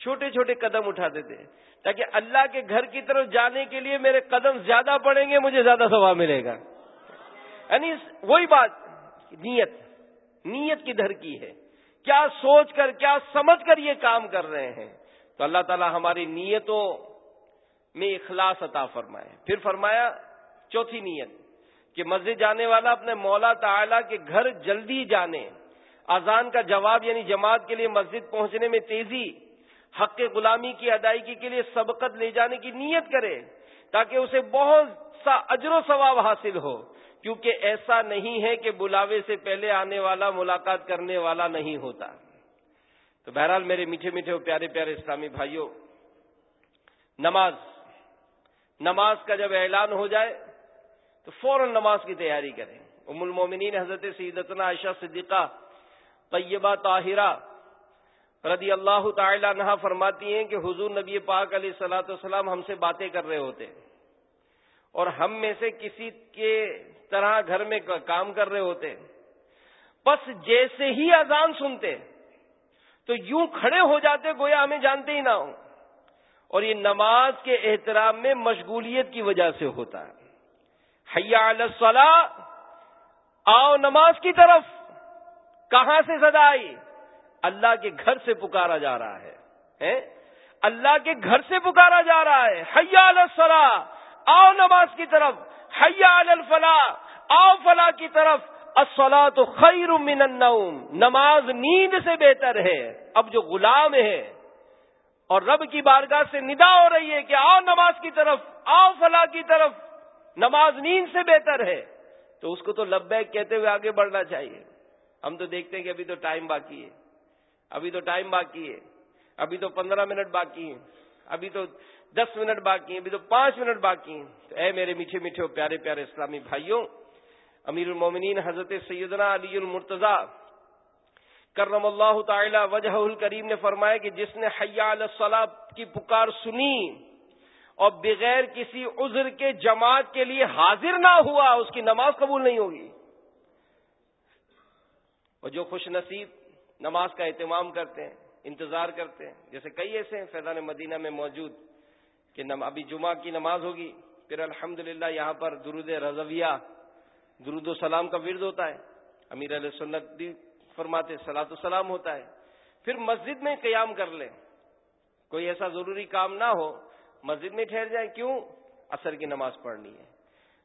[SPEAKER 1] چھوٹے چھوٹے قدم اٹھاتے تھے۔ تاکہ اللہ کے گھر کی طرف جانے کے لیے میرے قدم زیادہ پڑیں گے، مجھے زیادہ ثواب ملے گا۔ یعنی وہی بات، نیت نیت کی دھر کی ہے۔ کیا سوچ کر، کیا سمجھ کر یہ کام کر رہے ہیں؟ تو اللہ تعالی ہماری نیتوں میں اخلاص عطا فرمائے۔ پھر فرمایا، چوتھی نیت، کہ مسجد جانے والا اپنے مولا تعالی کے گھر جلدی جانے۔ اذان کا جواب یعنی جماعت کے لیے مسجد پہنچنے میں تیزی، حق غلامی کی ادائیگی کے لیے سبقت لے جانے کی نیت کرے، تاکہ اسے بہت سا اجر و ثواب حاصل ہو۔ کیونکہ ایسا نہیں ہے کہ بلاوے سے پہلے آنے والا ملاقات کرنے والا نہیں ہوتا۔ تو بہرحال میرے میٹھے میٹھے اور پیارے پیارے اسلامی بھائیوں، نماز نماز کا جب اعلان ہو جائے تو فوراً نماز کی تیاری کریں۔ ام المومنین حضرت سیدتنا عائشہ صدیقہ طیبہ طاہرہ رضی اللہ تعالی عنہ فرماتی ہیں کہ حضور نبی پاک علیہ سلاۃ والسلام ہم سے باتیں کر رہے ہوتے۔ اور ہم میں سے کسی کے طرح گھر میں کام کر رہے ہوتے بس جیسے ہی اذان سنتے تو یوں کھڑے ہو جاتے گویا ہمیں جانتے ہی نہ ہو اور یہ نماز کے احترام میں مشغولیت کی وجہ سے ہوتا ہے۔ حیا الصلاح آؤ نماز کی طرف۔ کہاں سے صدا آئی؟ اللہ کے گھر سے پکارا جا رہا ہے۔ اللہ کے گھر سے پکارا جا رہا ہے۔ حیا الصلاح آؤ نماز کی طرف، حیا الفلاح، آؤ فلاح کی طرف اصلا تو خیر من النوم، نماز نیند سے بہتر ہے، اب جو غلام ہے، اور رب کی بارگاہ سے ندا ہو رہی ہے کہ آؤ نماز کی طرف، آؤ فلاح کی طرف، نماز نیند سے بہتر ہے، تو اس کو تو لبیک کہتے ہوئے آگے بڑھنا چاہیے۔ ہم تو دیکھتے ہیں کہ ابھی تو ٹائم باقی ہے، ابھی تو ٹائم باقی ہے، ابھی تو پندرہ منٹ باقی ہیں، ابھی تو دس منٹ باقی ہیں ابھی تو پانچ منٹ باقی ہیں۔ تو اے میرے میٹھے میٹھے پیارے پیارے اسلامی بھائیوں، امیر المومنین حضرت سیدنا علی المرتضی کرم اللہ تعالی وجہ الکریم نے فرمایا کہ جس نے حیا الصلاح کی پکار سنی اور بغیر کسی عذر کے جماعت کے لیے حاضر نہ ہوا، اس کی نماز قبول نہیں ہوگی۔ اور جو خوش نصیب نماز کا اہتمام کرتے ہیں، انتظار کرتے ہیں، جیسے کئی ایسے ہیں، فیضان مدینہ میں موجود۔ کہ ابھی جمعہ کی نماز ہوگی، پھر الحمد یہاں پر درود رضویہ، درود و سلام کا ورد ہوتا ہے۔ امیر علیہ سنت بھی فرماتے سلاۃ السلام ہوتا ہے۔ پھر مسجد میں قیام کر لیں۔ کوئی ایسا ضروری کام نہ ہو، مسجد میں ٹھہر جائیں۔ کیوں؟ اثر کی نماز پڑھنی ہے۔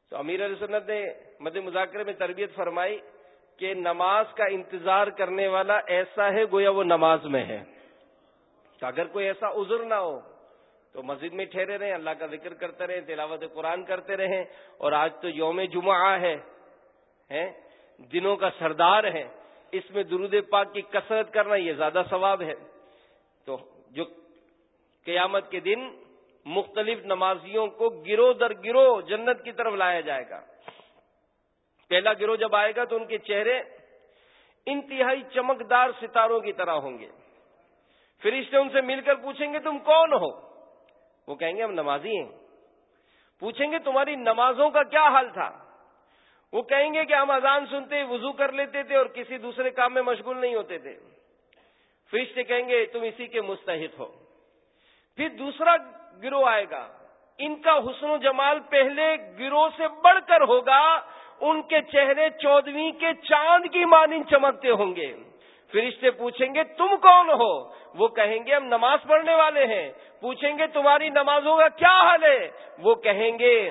[SPEAKER 1] تو امیر علیہ سنت نے مد مذاکرے میں تربیت فرمائی کہ نماز کا انتظار کرنے والا ایسا ہے گویا وہ نماز میں ہے۔ تو اگر کوئی ایسا عذر نہ ہو تو مسجد میں ٹھہرے رہیں، اللہ کا ذکر کرتے رہیں، تلاوت قرآن کرتے رہیں۔ اور آج تو یوم جمعہ ہے دنوں کا سردار ہے۔ اس میں درود پاک کی کثرت کرنا یہ زیادہ ثواب ہے۔ تو جو قیامت کے دن مختلف نمازیوں کو گرو در گرو جنت کی طرف لایا جائے گا۔ پہلا گروہ جب آئے گا تو ان کے چہرے انتہائی چمکدار ستاروں کی طرح ہوں گے۔ فرشتے ان سے مل کر پوچھیں گے تم کون ہو؟ وہ کہیں گے ہم نمازی ہیں۔ پوچھیں گے تمہاری نمازوں کا کیا حال تھا؟ وہ کہیں گے کہ ہم اذان سنتے، وضو کر لیتے تھے اور کسی دوسرے کام میں مشغول نہیں ہوتے تھے۔ فرشتے کہیں گے، تم اسی کے مستحق ہو۔ پھر دوسرا گروہ آئے گا۔ ان کا حسن و جمال پہلے گروہ سے بڑھ کر ہوگا، ان کے چہرے چودویں کے چاند کی مانند چمکتے ہوں گے۔ فرشتے پوچھیں گے، تم کون ہو؟ وہ کہیں گے، ہم نماز پڑھنے والے ہیں۔ پوچھیں گے، تمہاری نمازوں کا کیا حال ہے؟ وہ کہیں گے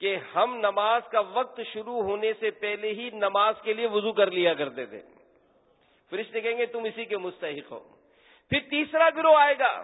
[SPEAKER 1] کہ ہم نماز کا وقت شروع ہونے سے پہلے ہی نماز کے لیے وضو کر لیا کرتے تھے۔ فرشتے کہیں گے، تم اسی کے مستحق ہو۔ پھر تیسرا گروہ آئے گا،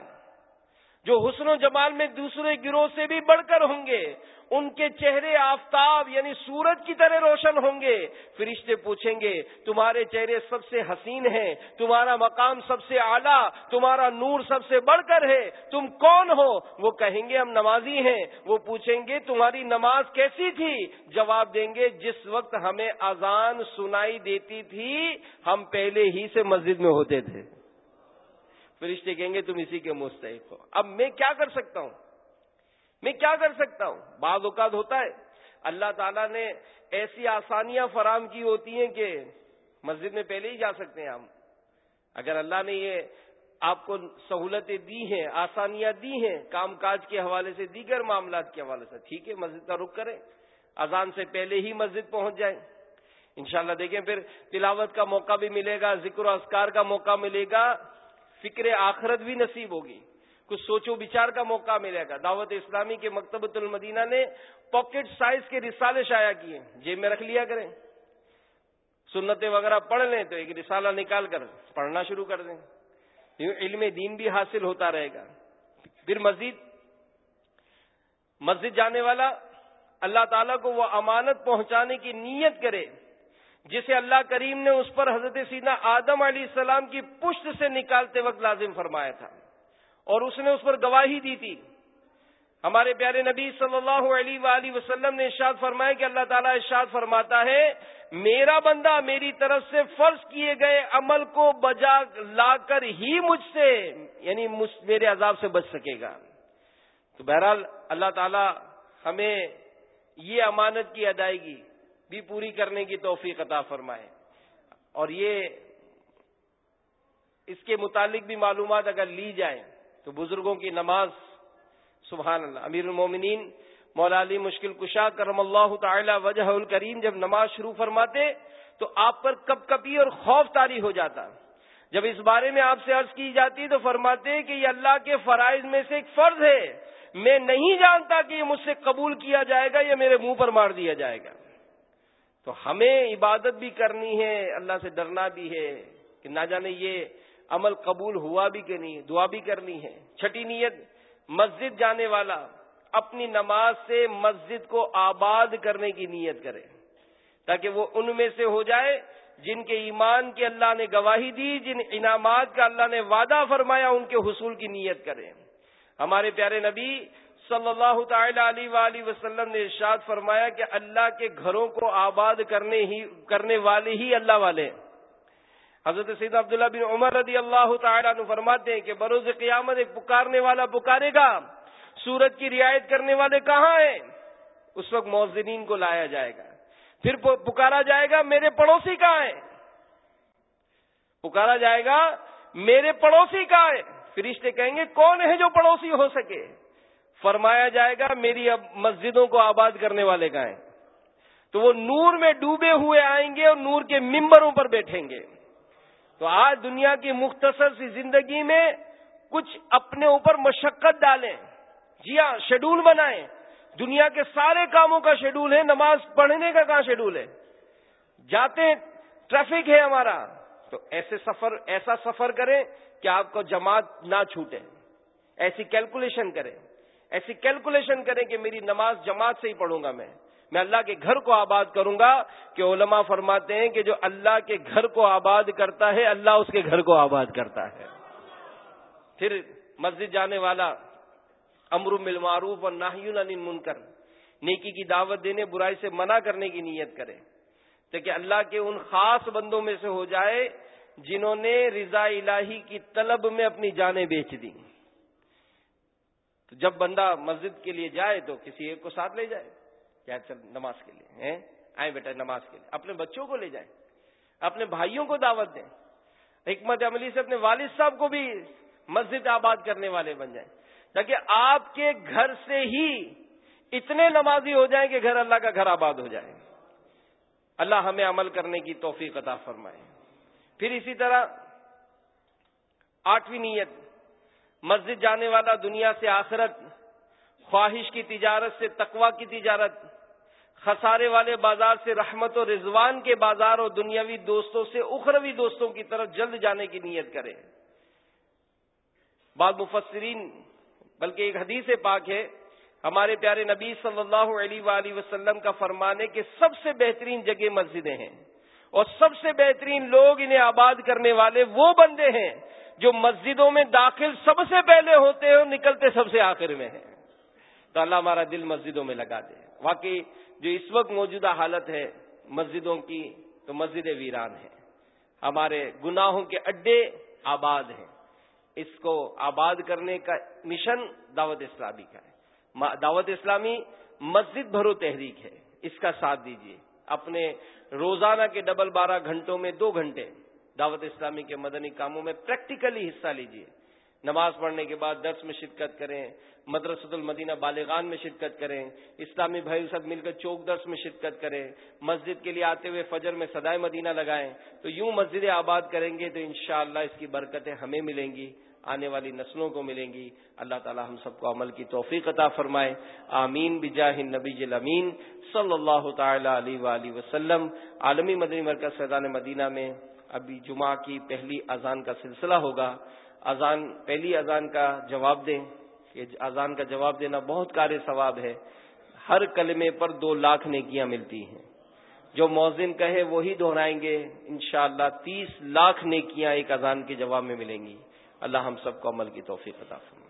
[SPEAKER 1] جو حسن و جمال میں دوسرے گروہ سے بھی بڑھ کر ہوں گے۔ ان کے چہرے آفتاب یعنی سورج کی طرح روشن ہوں گے۔ فرشتے پوچھیں گے، تمہارے چہرے سب سے حسین ہیں، تمہارا مقام سب سے اعلیٰ، تمہارا نور سب سے بڑھ کر ہے، تم کون ہو؟ وہ کہیں گے، ہم نمازی ہیں۔ وہ پوچھیں گے، تمہاری نماز کیسی تھی؟ جواب دیں گے، جس وقت ہمیں اذان سنائی دیتی تھی، ہم پہلے ہی سے مسجد میں ہوتے تھے۔ فرشتے کہیں گے، تم اسی کے مستحق ہو۔ اب میں کیا کر سکتا ہوں؟ میں کیا کر سکتا ہوں؟ بعض اوقات ہوتا ہے۔ اللہ تعالیٰ نے ایسی آسانیاں فراہم کی ہوتی ہیں کہ مسجد میں پہلے ہی جا سکتے ہیں ہم۔ اگر اللہ نے یہ آپ کو سہولتیں دی ہیں، آسانیاں دی ہیں، کام کاج کے حوالے سے، دیگر معاملات کے حوالے سے، ٹھیک ہے، مسجد کا رخ کریں۔ اذان سے پہلے ہی مسجد پہنچ جائیں۔ انشاءاللہ دیکھیں، پھر تلاوت کا موقع بھی ملے گا، ذکر و اذکار کا موقع ملے گا۔ فکر آخرت بھی نصیب ہوگی۔ کچھ سوچو بچار کا موقع ملے گا۔ دعوت اسلامی کے مکتبۃ المدینہ نے پاکٹ سائز کے رسالے شائع کیے۔ جیب میں رکھ لیا کریں۔ سنتیں وغیرہ پڑھ لیں تو ایک رسالہ نکال کر پڑھنا شروع کر دیں۔ علم دین بھی حاصل ہوتا رہے گا۔ پھر مسجد مسجد جانے والا اللہ تعالیٰ کو وہ امانت پہنچانے کی نیت کرے، جسے اللہ کریم نے اس پر حضرت سیدنا آدم علیہ السلام کی پشت سے نکالتے وقت لازم فرمایا تھا۔ اور اس نے اس پر گواہی دی تھی۔ ہمارے پیارے نبی صلی اللہ علیہ وآلہ وسلم نے ارشاد فرمایا کہ اللہ تعالیٰ ارشاد فرماتا ہے، میرا بندہ میری طرف سے فرض کیے گئے عمل کو بجا لا کر ہی مجھ سے یعنی میرے عذاب سے بچ سکے گا۔ تو بہرحال اللہ تعالیٰ ہمیں یہ امانت کی ادائیگی بھی پوری کرنے کی توفیق عطا فرمائے۔ اور یہ اس کے متعلق بھی معلومات اگر لی جائیں تو بزرگوں کی نماز، سبحان اللہ۔ امیر المومنین، مولا علی مشکل کشا، کرم اللہ تعالی وجہ الکریم، جب نماز شروع فرماتے تو آپ پر کپ کپی اور خوف تاری ہو جاتا۔ جب اس بارے میں آپ سے عرض کی جاتی تو فرماتے کہ یہ اللہ کے فرائض میں سے ایک فرض ہے۔ میں نہیں جانتا کہ یہ مجھ سے قبول کیا جائے گا یا میرے منہ پر مار دیا جائے گا۔ تو ہمیں عبادت بھی کرنی ہے، اللہ سے ڈرنا بھی ہے کہ نہ جانے یہ عمل قبول ہوا بھی کہ نہیں، دعا بھی کرنی ہے۔ چھٹی نیت، مسجد جانے والا اپنی نماز سے مسجد کو آباد کرنے کی نیت کرے، تاکہ وہ ان میں سے ہو جائے جن کے ایمان کی اللہ نے گواہی دی، جن انعامات کا اللہ نے وعدہ فرمایا، ان کے حصول کی نیت کریں ہمارے پیارے نبی صلی اللہ تعالی علیہ وآلہ وسلم نے ارشاد فرمایا کہ اللہ کے گھروں کو آباد کرنے ہی، کرنے والے ہی اللہ والے ہیں۔ حضرت سید عبداللہ بن عمر رضی اللہ تعالیٰ عنہ فرماتے ہیں کہ بروز قیامت ایک پکارنے والا پکارے گا۔ سورج کی رعایت کرنے والے کہاں ہیں؟ اس وقت موزنین کو لایا جائے گا۔ پھر پکارا جائے گا میرے پڑوسی کہاں ہیں پکارا جائے گا میرے پڑوسی کہاں ہیں فرشتے کہیں گے، کون ہے جو پڑوسی ہو سکے؟ فرمایا جائے گا میری اب مسجدوں کو آباد کرنے والے کا ہیں؟ تو وہ نور میں ڈوبے ہوئے آئیں گے اور نور کے ممبروں پر بیٹھیں گے۔ تو آج دنیا کی مختصر سی زندگی میں کچھ اپنے اوپر مشقت ڈالیں جی ہاں شیڈول بنائیں۔ دنیا کے سارے کاموں کا شیڈول ہے، نماز پڑھنے کا کہاں شیڈول ہے؟ جاتے ٹریفک ہے ہمارا۔ تو ایسے سفر، ایسا سفر کریں کہ آپ کو جماعت نہ چھوٹے۔ ایسی کیلکولیشن کریں۔ ایسی کیلکولیشن کریں کہ میری نماز جماعت سے ہی پڑھوں گا میں۔ میں اللہ کے گھر کو آباد کروں گا کہ علماء فرماتے ہیں کہ جو اللہ کے گھر کو آباد کرتا ہے، اللہ اس کے گھر کو آباد کرتا ہے۔ پھر مسجد جانے والا امر معروف اور ناہی منکر نیکی کی دعوت دینے، برائی سے منع کرنے کی نیت کرے۔ تاکہ اللہ کے ان خاص بندوں میں سے ہو جائے جنہوں نے رضا الہی کی طلب میں اپنی جانیں بیچ دی تو جب بندہ مسجد کے لیے جائے تو کسی ایک کو ساتھ لے جائے۔ کیا چل نماز کے لیے آئے بیٹا، نماز کے لیے۔ اپنے بچوں کو لے جائیں، اپنے بھائیوں کو دعوت دیں۔ حکمت عملی سے اپنے والد صاحب کو بھی مسجد آباد کرنے والے بن جائیں۔ تاکہ آپ کے گھر سے ہی اتنے نمازی ہو جائیں کہ گھر اللہ کا گھر آباد ہو جائے۔ اللہ ہمیں عمل کرنے کی توفیق عطا فرمائے۔ پھر اسی طرح آٹھویں نیت، مسجد جانے والا دنیا سے آخرت، خواہش کی تجارت سے تقوا کی تجارت۔ خسارے والے بازار سے رحمت و رضوان کے بازار اور دنیاوی دوستوں سے اخروی دوستوں کی طرف جلد جانے کی نیت کرے۔ بعض مفسرین، بلکہ ایک حدیث پاک ہے، ہمارے پیارے نبی صلی اللہ علیہ وآلہ وسلم کا فرمانے کہ سب سے بہترین جگہ مسجدیں ہیں اور سب سے بہترین لوگ انہیں آباد کرنے والے وہ بندے ہیں جو مسجدوں میں داخل سب سے پہلے ہوتے ہیں اور نکلتے سب سے آخر میں ہیں۔ تو اللہ ہمارا دل مسجدوں میں لگا دے۔ واقعی جو اس وقت موجودہ حالت ہے مسجدوں کی، تو مسجد ویران ہے۔ ہمارے گناہوں کے اڈے آباد ہیں۔ اس کو آباد کرنے کا مشن دعوت اسلامی کا ہے۔ دعوت اسلامی مسجد بھرو تحریک ہے۔ اس کا ساتھ دیجیے اپنے روزانہ کے ڈبل بارہ گھنٹوں میں دو گھنٹے دعوت اسلامی کے مدنی کاموں میں پریکٹیکلی حصہ لیجیے نماز پڑھنے کے بعد درس میں شرکت کریں، مدرسۃ المدینہ بالغان میں شرکت کریں، اسلامی بھائی سب مل کر چوک درس میں شرکت کریں، مسجد کے لیے آتے ہوئے فجر میں سدائے مدینہ لگائیں، تو یوں مسجد آباد کریں گے تو انشاءاللہ اس کی برکتیں ہمیں ملیں گی، آنے والی نسلوں کو ملیں گی۔ اللہ تعالی ہم سب کو عمل کی توفیق عطا فرمائے۔ آمین۔ بجاہ نبی امین صلی اللہ تعالی علیہ وآلہ وسلم۔ عالمی مدنی مرکز سیدان مدینہ میں ابھی جمعہ کی پہلی اذان کا سلسلہ ہوگا۔ اذان، پہلی اذان کا جواب دیں، کہ اذان کا جواب دینا بہت کار ثواب ہے۔ ہر کلمے پر دو لاکھ نیکیاں ملتی ہیں۔ جو موزن کہے وہی دہرائیں گے، انشاءاللہ تیس لاکھ نیکیاں ایک اذان کے جواب میں ملیں گی۔ اللہ ہم سب کو عمل کی توفیق عطا فرمائے۔